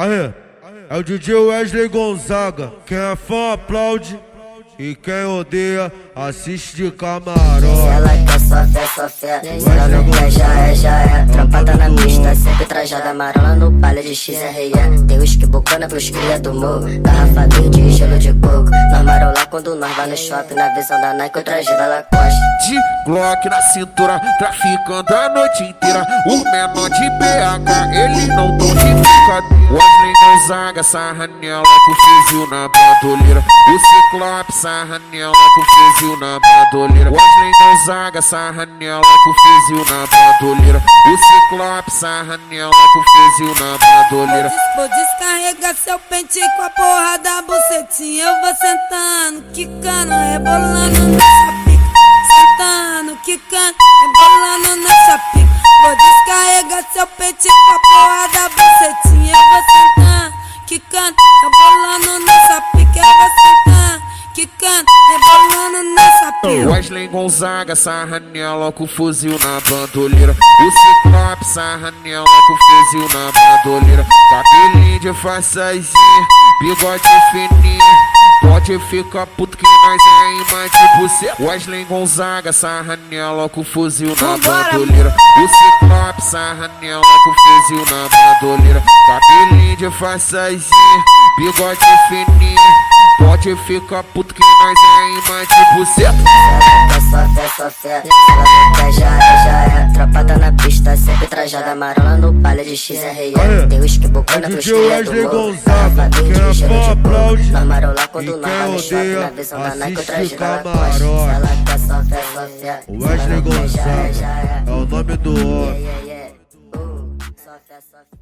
Aí, é o DJ Wesley Gonzaga. Quem é fã aplaude e quem odeia assiste de camarote. Ela quer só fé, só fé. Se ela não quer, já é, já é. Trampada na pista, sempre trajada amarela no palha de XRE. Tem uísque bocana pros cria do morro. Garrafa verde, gelo de coco. Nós marola quando nós vai no shopping. Na visão da Nike, o traje da Lacoste. De Glock na cintura, traficando a noite inteira. O menor de BH, ele não tão de brincadeira. Gonzaga, sarra nela com fuzil na bandoleira. O Ciclope, sarra nela com fuzil na bandoleira. Wesley Gonzaga, sarra nela com fuzil na bandoleira. O Ciclope, sarra nela com fuzil na bandoleira. Vou descarregar seu pente com a porra da bucetinha. Eu vou sentando, quicando, rebolando nessa pica. Sentando, quicando, rebolando nessa pica. Vou descarregar seu pente com a porra da bucetinha. Wesley Gonzaga, sarra nela com fuzil na bandoleira. O Ciclope, sarra nela com fuzil na bandoleira. Cabelinho de façazinha, bigode fininho. Pode ficar puto que nós é imã de você. Wesley Gonzaga, sarra nela com fuzil na bandoleira. O Ciclope, sarra nela com fuzil na bandoleira. Cabelinho de façazinha, bigode fininho. Pode ficar puto que nós é imã de você. Só fé, ela não quer, já é, já é. Trampada na pista, sempre trajada amarela no palha de XRE. Aí, Tem uísque bocana pros DJ cria do morro. Garrafa é verde, gelo fã de coco. Nós marola quando nós vai no shopping. Na visão da Nike, assiste traje da Lacoste. Ela quer só fé, só fé. O Wesley é, Gonzaga é. é o nome do homem. Yeah, yeah,